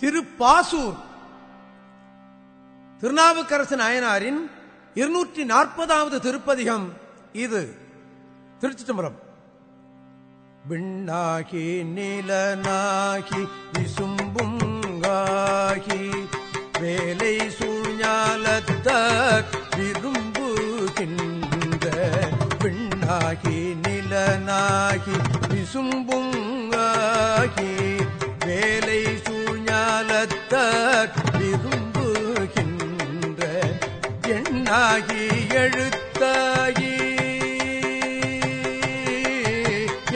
திருப்பாசூர். திருநாவுக்கரசு நாயனாரின் இருநூற்றி நாற்பதாவது திருப்பதிகம் இது. திருச்சி தம்பரம் விண்ணாகி நிலனாகி விசும்புங்காகி வேலை சூழ்ஞாலத்த விரும்புகின்ற விண்ணாகி நிலனாகி விசும்புங்காகி வேலை சூழ் சூழ்ஞாலத்த விரும்புகின்ற எண்ணாகி எழுத்தாகி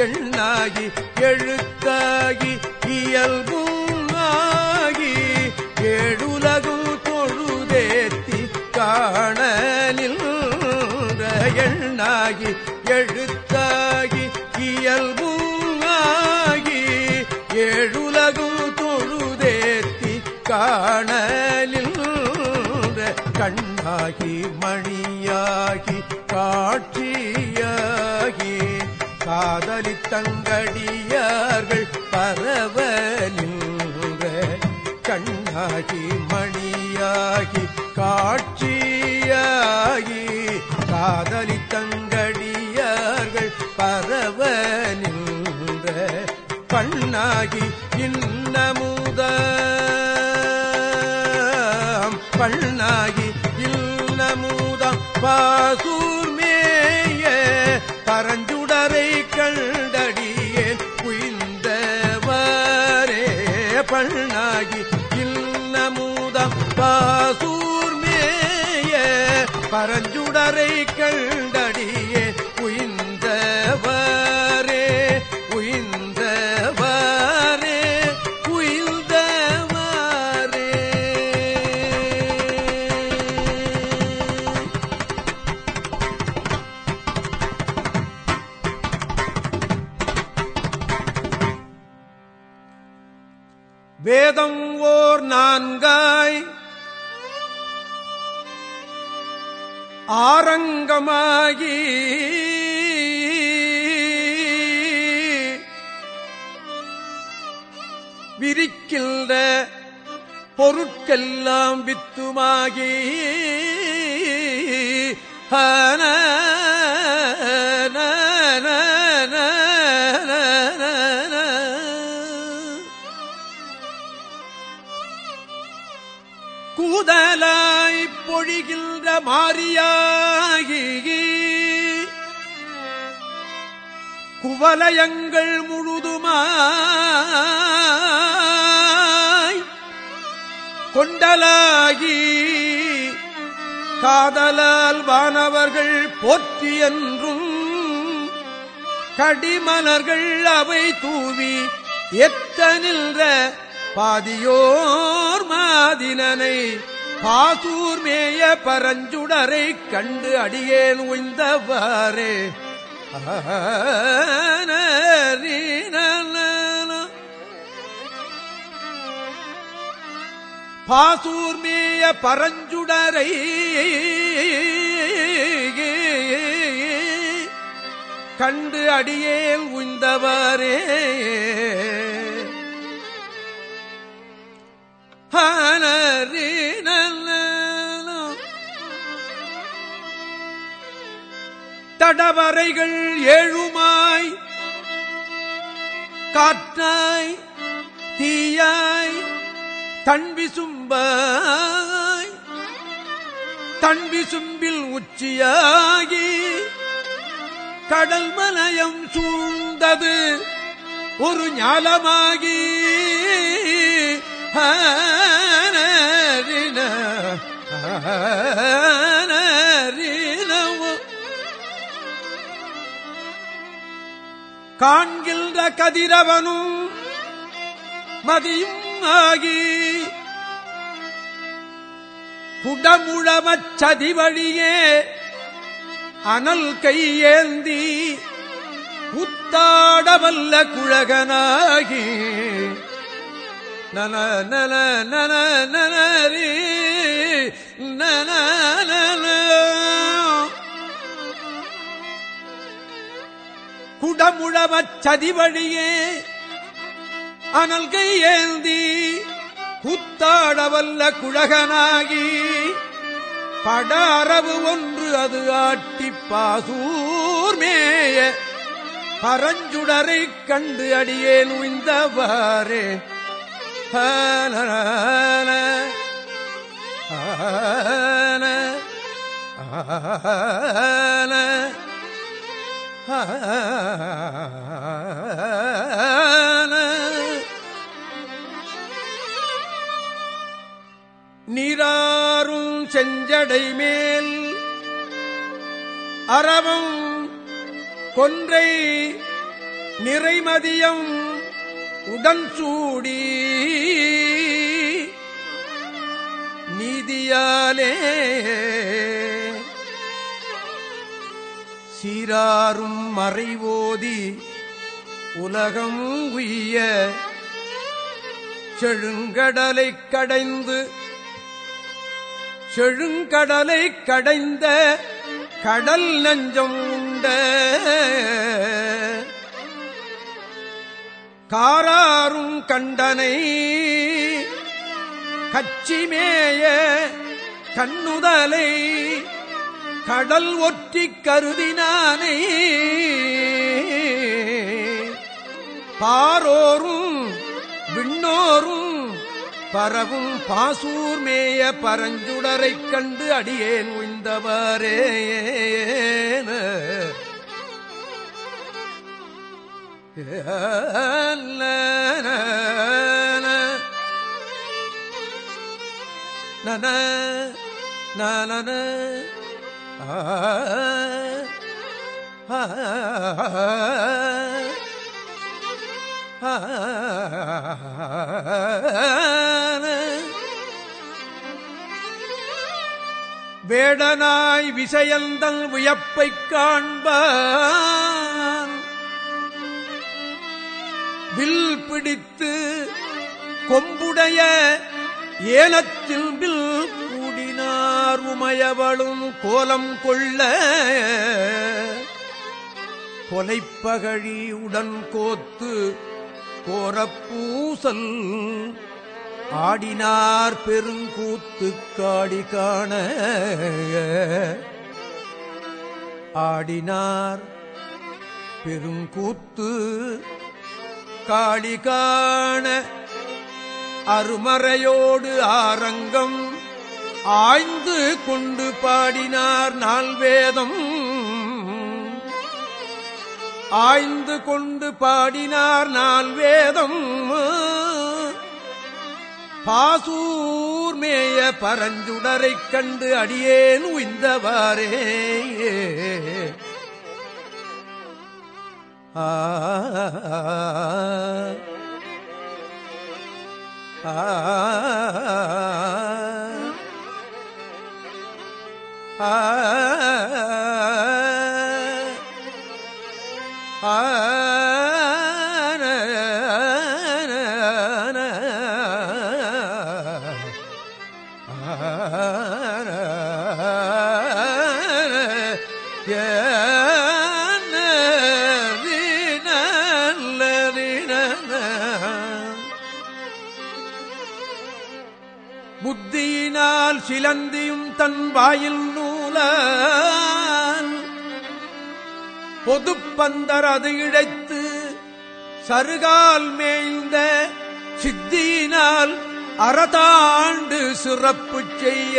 எண்ணாகி எழுத்தாகி இயல்பும் ஆகி ஏழுலகும் தொழுதேத்தி காணலில் எண்ணாகி கண்ணாகி மணியாகி காட்சியாகி காதலி தங்கடியார்கள் பரவ நின்ற கண்ணாகி மணியாகி காட்சியாகி காதலி தங்கடியார்கள் பரவ நின்ற பண்ணாகி இன்னமுதல் இல்லமுதாம் பாசூர்மேய பரஞ்சுடரை கண்டடியேன். குயிந்தவரே பண்ணாகி இல்லமுதாம் பாசூர்மேய பரஞ்சுடரை கண் ஓர் நான்காய். ஆரங்கமாகி விரிக்கின்ற பொருட்கெல்லாம் வித்துமாகி ஹன செய்கின்ற மாறியாகி குவலயங்கள் முழுதுமாய் கொண்டலாகி காதலால் வானவர்கள் போற்றி என்றும் கடிமலர்கள் அவை தூவி எத்த நின்ற பாதியோர் மாதினனை பாசூர் மேய பரஞ்சுடரை கண்டு அடியேன் உய்ந்தவாறே. பாசூர் மேய பரஞ்சுடரை கண்டு அடியேல் உய்ந்தவரே தடவரைகள் ஏழுமாய் காற்றாய் தீயாய் தன்விசும்பாய் தன்விசும்பில் உச்சியாகி கடல் மலயம் சூழ்ந்தது ஒரு ஞாலமாகி. காண்கின்ற கதிரவனும் மதியும் ஆகி குடமுழமச் சதிவழியே அனல் கையேந்தி உத்தாடவல்ல குழகனாகி நன நன நன நனரி நன நன சதிவழியே அனல்கை ஏந்தி ஆடவல்ல குழகனாகி பட அரவு ஒன்று அது ஆட்டி பாசூர்மேய பரஞ்சுடரை கண்டு அடியேன் உய்ந்தவாறே நீராறும் செஞ்சடை மேல் அறவம் கொன்றை நிறைமதியம் உடன்சூடி நீதியாலே சீராரும் மறைவோதி உலகம் உய்ய செழுங்கடலை கடைந்து செழுங்கடலை கடைந்த கடல் நஞ்சம் உண்ட காராரும் கண்டனை கச்சிமேய கண்ணுதலை கடல் ஒற்றி கருதினானை. பாரோரும் விண்ணோரும் பரவும் பாசூர் மேய பரஞ்சுடரைக் கண்டு அடியேன் உய்ந்தவரே நன நன வேடனாய் விஷயந்தல் வியப்பைக் காண்பான் வில் பிடித்து கொம்புடைய ஏலத்தில் வில் கூடினார் உமையவளும் கோலம் கொள்ள. கொலைப்பகழி உடன் கோத்து கோரப்பூசல் ஆடினார் பெருங்கூத்து காடி காண. ஆடினார் பெருங்கூத்து காடி காண அருமறையோடு ஆரங்கம் ஆய்ந்து கொண்டு பாடினார் நால்வேதம். ஆய்ந்து கொண்டு பாடினார் நால்வேதம். பாசூர் மேய பரஞ்சுடரைக் கண்டு அடியேன் உய்ந்தவாறே. ஆ சிலந்தியும் தன் வாயில் நூல பொதுப்பந்தர் அது இழைத்து சருகால் மேய்ந்த சித்தியினால் அறதாண்டு சிறப்பு செய்ய.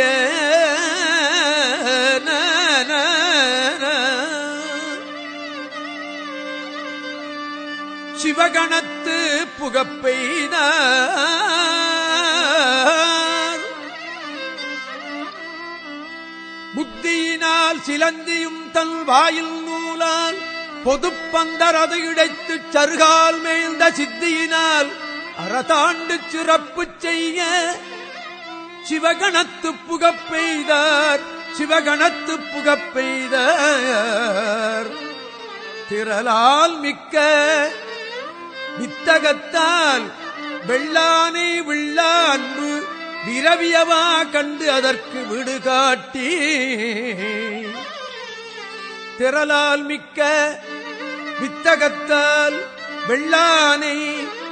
சிவகணத்து புகப்பெய்தார் சிலந்தியும் தன் வாயில் நூலால் பொதுப்பந்தர் அது இடைத்துச் சருகால் மேய்ந்த சித்தியினால் அறதாண்டு சிறப்பு செய்ய சிவகணத்து புகப்பெய்தார் சிவகணத்து புகப்பெய்தார் திரளால் மிக்க வித்தகத்தால் வெள்ளானை விள்ளா அன்பு விரவியவா கண்டு அதற்கு விடு காட்டி திரளால் மிக்க வித்தகத்தால் வெள்ளானை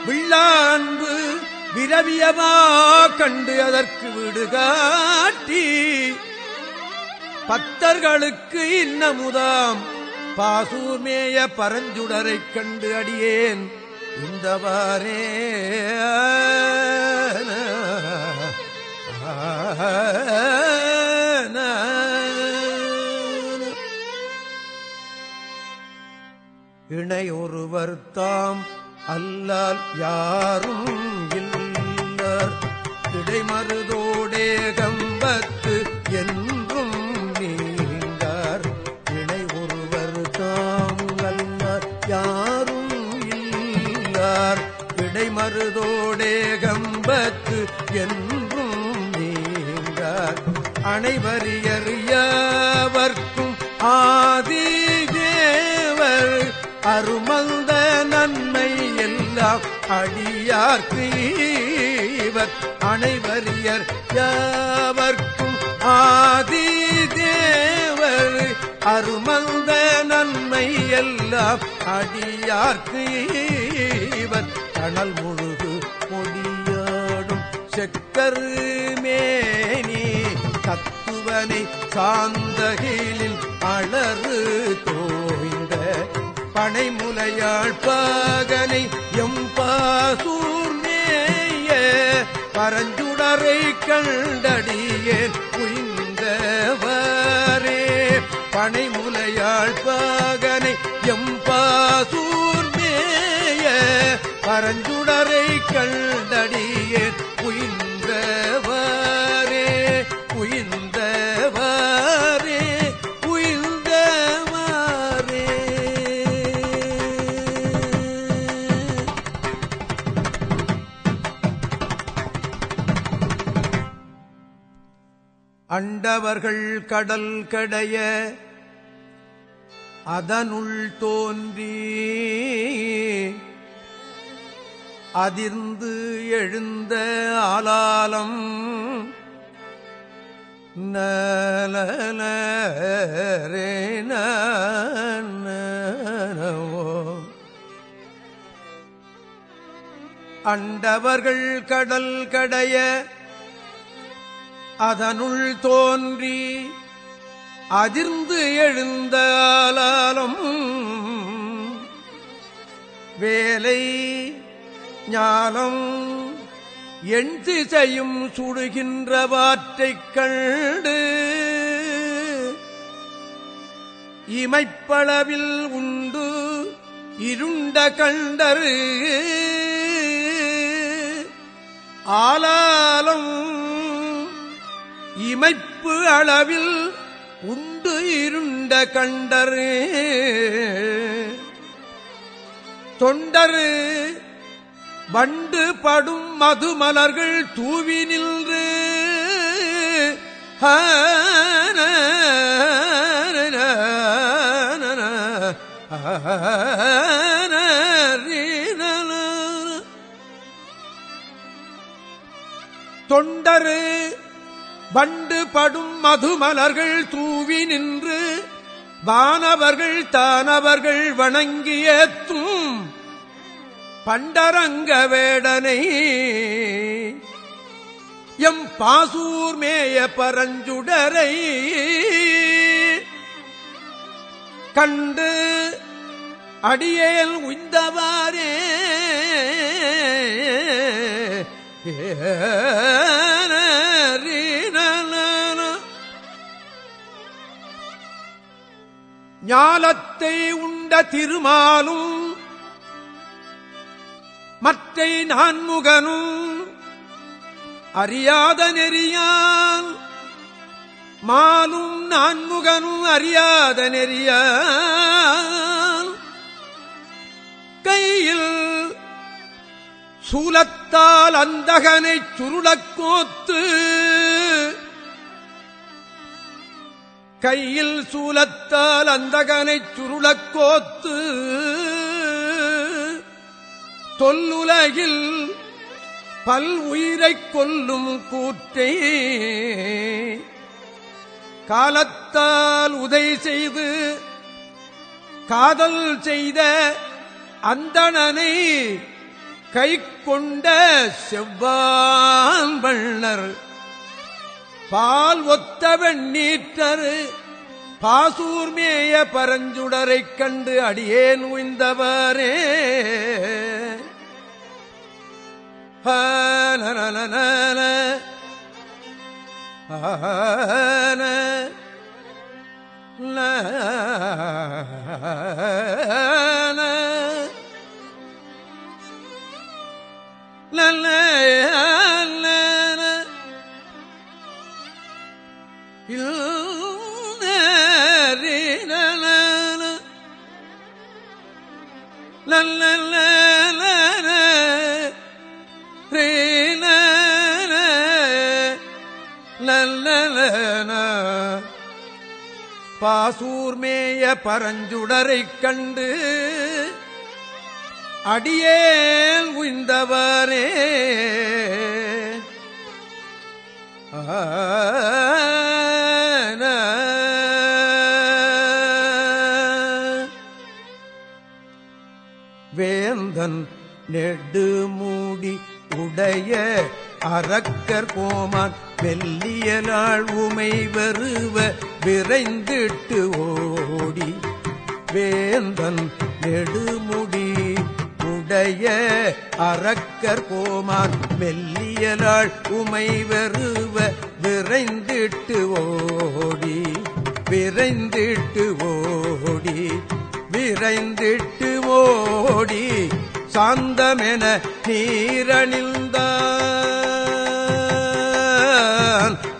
வில்லான்பு விரவியவா கண்டு அதற்கு விடுகாட்டி. பக்தர்களுக்கு இன்னமுதாம் பாசூர்மேய பரஞ்சுடரைக் கண்டு அடியேன் இந்தவாரே இணையொருவர் தாம் அல்லால் யாரும் இல்லர். இடைமருதோடே கம்பத்து என்றும் நீங்கார். இணை ஒருவர் தாம் அல்லால் யாரும் இல்லர். இடைமருதோடே கம்பத்து என்றும் அனைவரியறியவர்க்கும் ஆதி தேவர் அருமந்த நன்மை எல்லாம் அடியார்க்கு இவர் அனைவரியர் யாவர்க்கும் ஆதி தேவர் அருமந்த நன்மை எல்லாம் அடியார்க்கு இவர் கணல் முழுகு பொடியாடும் செக்கரு சாந்தகிலில் அலறு தோய்ந்த பனைமுலையாள் அண்டவர்கள் கடல் கடைய அதனுள் தோன்றி அதிர்ந்து எழுந்த ஆலாலம் நலரே அண்டவர்கள் கடல் கடைய அதனுள் தோன்றி அதிர்ந்து எழுந்தாலும் வேலை ஞானம் எண் திசையும் சுடுகின்றவாற்றைக் கண்டு இமைப்பளவில் உண்டு இருண்ட கண்டரு. ஆலாலும் இமைப்பு அளவில் உண்டு இருண்ட கண்டரு. தொண்டரு வண்டு படும் மதுமலர்கள் தூவி நின்று தொண்டரு வண்டு படும் மதுமலர்கள் தூவி நின்று வானவர்கள் தானவர்கள் வணங்கியேத்தும் பண்டரங்க வேடனை. எம் பாசூர் மேய பரஞ்சுடரை கண்டு அடியேல் உய்ந்தவாரே ஏ ஞாலத்தை உண்ட திருமாலும் மற்றை நான்முகனும் அறியாத நெறியான் மாலும் நான்முகனும் அறியாத நெறியால் கையில் சூலத்தால் அந்தகனைச் சுருளக் கையில் சூலத்தால் அந்தகனைச் சுருளக் கோத்து தொல்லுலகில் பல் உயிரைக் கொல்லும் கூற்றை காலத்தால் உதை செய்து காதல் செய்த அந்தணனை கை கொண்ட செவ்வாம்பள்ளர். பால் ஒத்த வெண்ணீற்றரு பாசூர்மேய பரஞ்சுடரைக் கண்டு அடியேன் உய்ந்தவரே. ஆனனனன. அவரைக் கண்டு அடியேன் உய்ந்தவரே வேந்தன் நெடுமூடி உடைய அரக்கர் கோமான் வெள்ளிய நாள் உமை வருவ விரைந்திட்டு ஓடி. வேந்தன் நெடுமுடி உடைய அறக்கர் கோமான் மெல்லியலாள் உமை வெறுவ விரைந்திட்டு ஓடி விரைந்திட்டு ஓடி விரைந்திட்டு ஓடி சாந்தமென நீரணில்தான்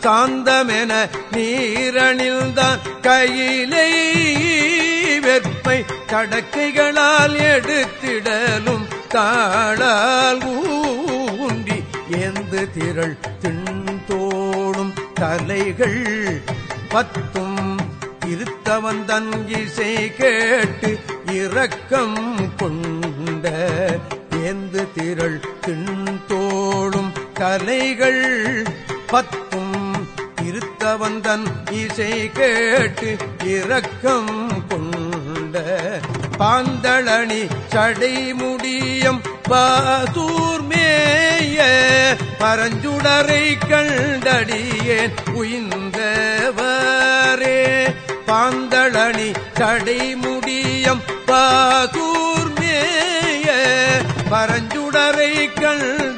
சாந்தமென நீரணில்தான் கையிலே ஏற்பை கடக்கைகளால் எடுத்திடலும் தாழால் ஊன்றி எந்த திரள் திண்தோடும் தலைகள் பத்தும் இருத்தவன் தன் கேட்டு இரக்கம் கொண்ட எந்த திரள் திண்தோடும் தலைகள் பத்தும் இருத்தவன் தன் இசை கேட்டு இரக்கம் கொண்ட பாந்தளணி சடைமுடியம் பாதூர்மேய பரஞ்சுடரை கண்டடியேன் உயிர்ந்தவரே பாந்தளணி சடைமுடியம் பாதூர்மேய பரஞ்சுடரை கண்ட